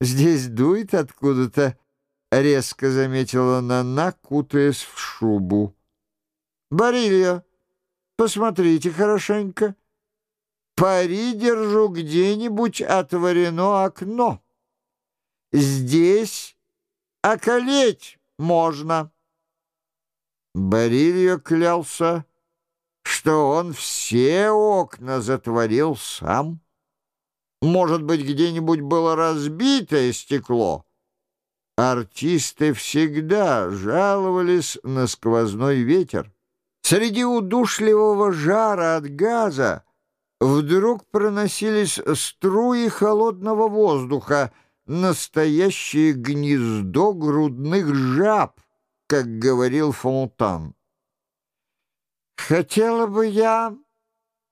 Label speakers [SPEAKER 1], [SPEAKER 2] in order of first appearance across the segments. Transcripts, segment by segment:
[SPEAKER 1] здесь дует откуда-то», — резко заметила Нана, кутаясь в шубу. «Барилья, посмотрите хорошенько. Пари держу где-нибудь отворено окно. Здесь околеть можно». Барилья клялся, что он все окна затворил сам. Может быть, где-нибудь было разбитое стекло? Артисты всегда жаловались на сквозной ветер. Среди удушливого жара от газа вдруг проносились струи холодного воздуха, настоящее гнездо грудных жаб, как говорил Фонтан. «Хотела бы я,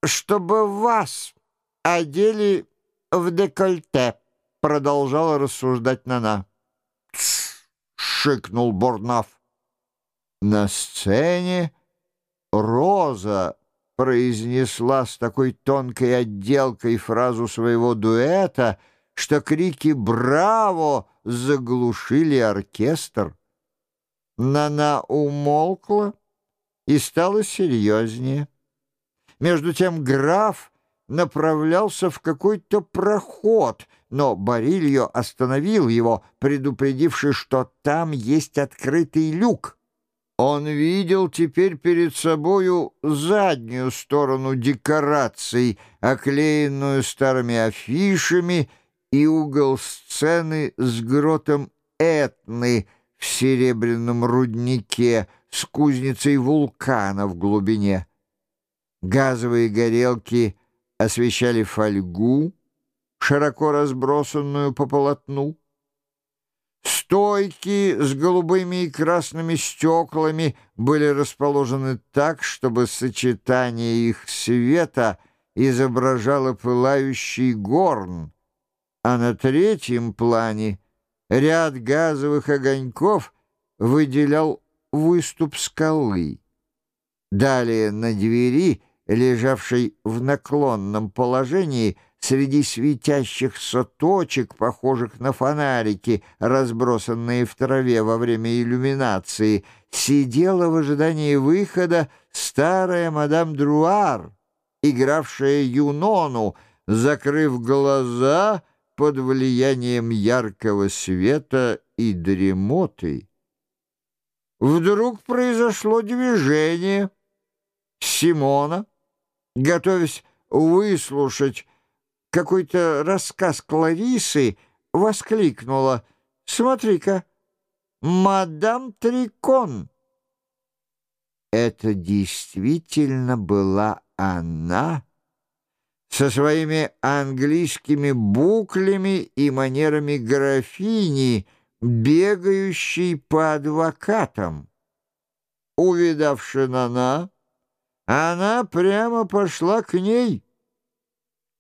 [SPEAKER 1] чтобы вас одели в декольте», — продолжала рассуждать Нана. «Тсс!» — шикнул Борнав. На сцене Роза произнесла с такой тонкой отделкой фразу своего дуэта, что крики «Браво!» заглушили оркестр. Нана умолкла и стала серьезнее. Между тем граф направлялся в какой-то проход, но Барильо остановил его, предупредивший, что там есть открытый люк. Он видел теперь перед собою заднюю сторону декораций, оклеенную старыми афишами, и угол сцены с гротом Этны в серебряном руднике с кузницей вулкана в глубине. Газовые горелки — освещали фольгу, широко разбросанную по полотну. Стойки с голубыми и красными стеклами были расположены так, чтобы сочетание их света изображало пылающий горн, а на третьем плане ряд газовых огоньков выделял выступ скалы. Далее на двери — лежавший в наклонном положении среди светящихся точек, похожих на фонарики, разбросанные в траве во время иллюминации, сидела в ожидании выхода старая мадам Друар, игравшая Юнону, закрыв глаза под влиянием яркого света и дремоты. Вдруг произошло движение. Симона готовясь выслушать какой-то рассказ Кларисы, воскликнула «Смотри-ка, мадам Трикон!» Это действительно была она со своими английскими буклями и манерами графини, бегающей по адвокатам. Увидавши Нана, она прямо пошла к ней.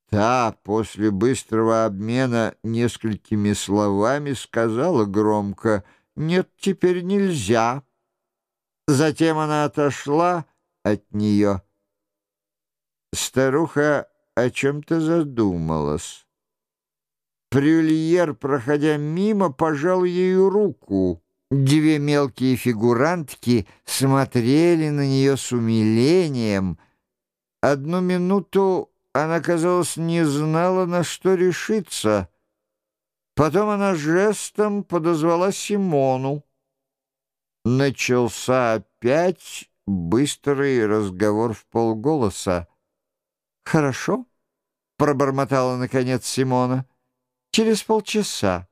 [SPEAKER 1] Та после быстрого обмена несколькими словами сказала громко «Нет, теперь нельзя». Затем она отошла от нее. Старуха о чем-то задумалась. Прюльер, проходя мимо, пожал ею руку. Две мелкие фигурантки смотрели на нее с умилением. Одну минуту она, казалось, не знала, на что решиться. Потом она жестом подозвала Симону. Начался опять быстрый разговор в полголоса. «Хорошо», — пробормотала, наконец, Симона, — «через полчаса».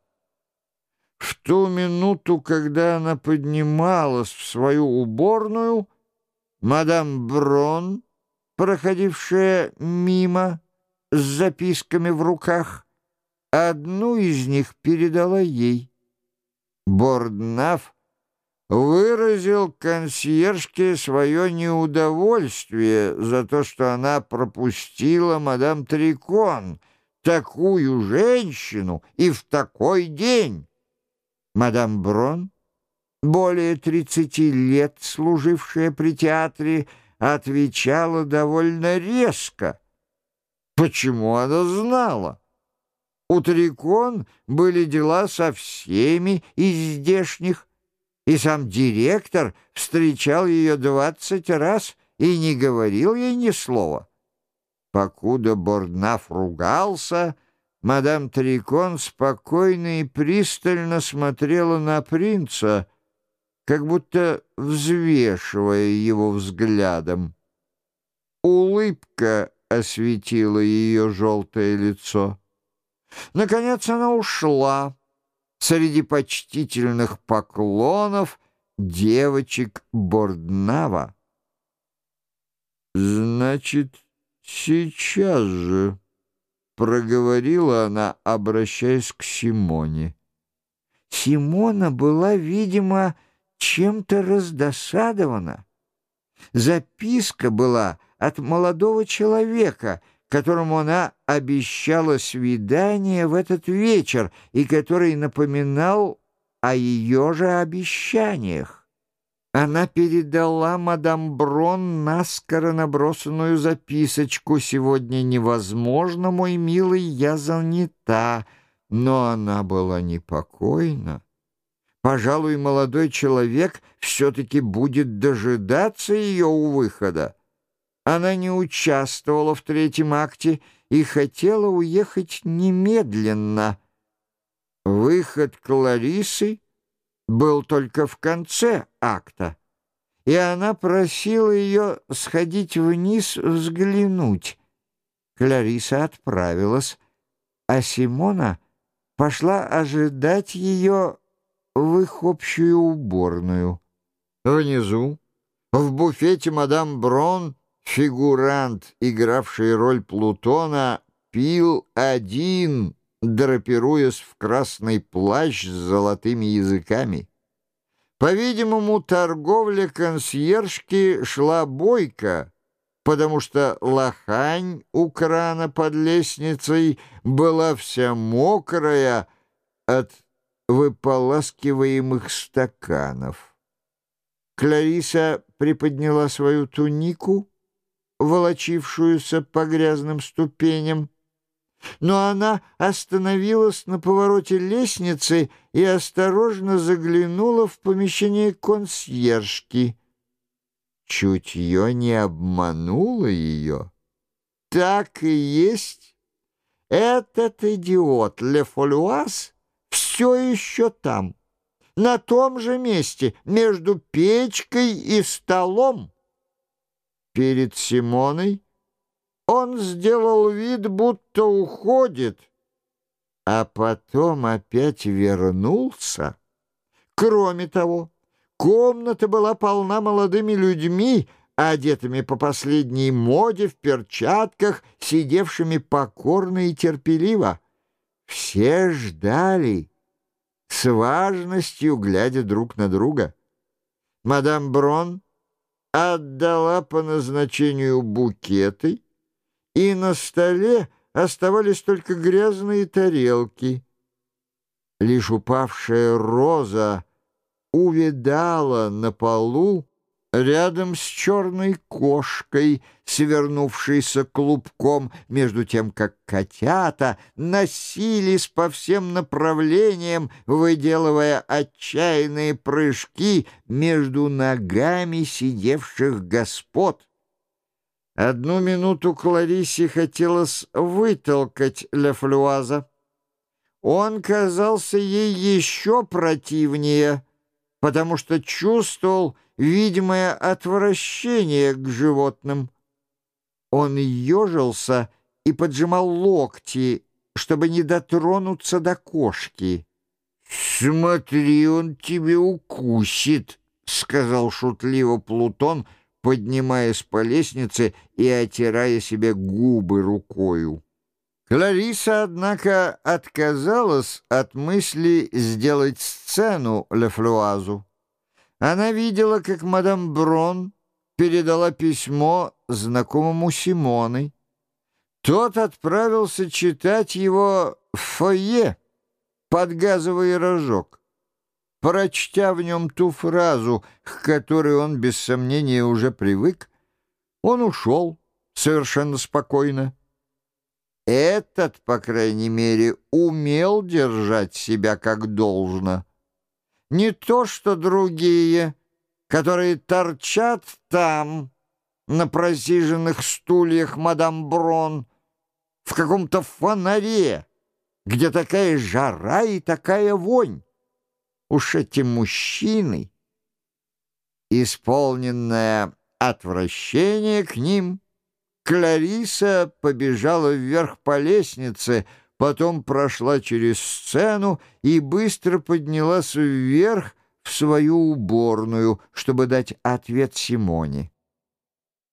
[SPEAKER 1] В ту минуту, когда она поднималась в свою уборную, мадам Брон, проходившая мимо с записками в руках, одну из них передала ей. Борднаф выразил консьержке свое неудовольствие за то, что она пропустила мадам Трикон, такую женщину и в такой день. Мадам Брон, более тридцати лет служившая при театре, отвечала довольно резко. Почему она знала? У Трикон были дела со всеми из здешних, и сам директор встречал ее двадцать раз и не говорил ей ни слова. Покуда Борднаф ругался, мадам Трикон спокойно и пристально смотрела на принца, как будто взвешивая его взглядом. Улыбка осветила ее желтое лицо. Наконец она ушла среди почтительных поклонов девочек Борднава. «Значит, сейчас же», — проговорила она, обращаясь к Симоне. Симона была, видимо, чем-то раздосадована. Записка была от молодого человека, которому она обещала свидание в этот вечер и который напоминал о ее же обещаниях. Она передала мадам Брон наскоро набросанную записочку «Сегодня невозможно, мой милый, я занята», но она была непокойна. Пожалуй, молодой человек все-таки будет дожидаться ее у выхода. Она не участвовала в третьем акте и хотела уехать немедленно. Выход Кларисы был только в конце акта, и она просила ее сходить вниз взглянуть. Клариса отправилась, а Симона пошла ожидать ее в их общую уборную. Внизу, в буфете мадам Брон, фигурант, игравший роль Плутона, пил один, драпируясь в красный плащ с золотыми языками. По-видимому, торговля консьержки шла бойко, потому что лохань у крана под лестницей была вся мокрая от выполаскиваемых стаканов. Клариса приподняла свою тунику, волочившуюся по грязным ступеням, но она остановилась на повороте лестницы и осторожно заглянула в помещение консьержки. Чутье не обмануло ее. Так и есть. Этот идиот Ле Фолюаз все еще там, на том же месте, между печкой и столом. Перед Симоной он сделал вид, будто уходит, а потом опять вернулся. Кроме того, комната была полна молодыми людьми, одетыми по последней моде в перчатках, сидевшими покорно и терпеливо. Все ждали с важностью глядя друг на друга. Мадам Брон отдала по назначению букеты, и на столе оставались только грязные тарелки. Лишь упавшая роза увидала на полу рядом с черной кошкой, свернувшейся клубком, между тем, как котята носились по всем направлениям, выделывая отчаянные прыжки между ногами сидевших господ. Одну минуту Кларисе хотелось вытолкать Лефлюаза. Он казался ей еще противнее, потому что чувствовал, видимое отвращение к животным. Он ежился и поджимал локти, чтобы не дотронуться до кошки. «Смотри, он тебе укусит», — сказал шутливо Плутон, поднимаясь по лестнице и отирая себе губы рукою. Клариса, однако, отказалась от мысли сделать сцену Лефлуазу. Она видела, как мадам Брон передала письмо знакомому Симоны. Тот отправился читать его в фойе под газовый рожок. Прочтя в нем ту фразу, к которой он без сомнения уже привык, он ушел совершенно спокойно. этот, по крайней мере, умел держать себя как должно. Не то, что другие, которые торчат там, на просиженных стульях мадам Брон, в каком-то фонаре, где такая жара и такая вонь. Уж эти мужчины, исполненное отвращение к ним — Клариса побежала вверх по лестнице, потом прошла через сцену и быстро поднялась вверх в свою уборную, чтобы дать ответ Симоне.